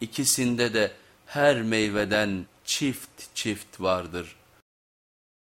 İkisinde de her meyveden çift çift vardır.''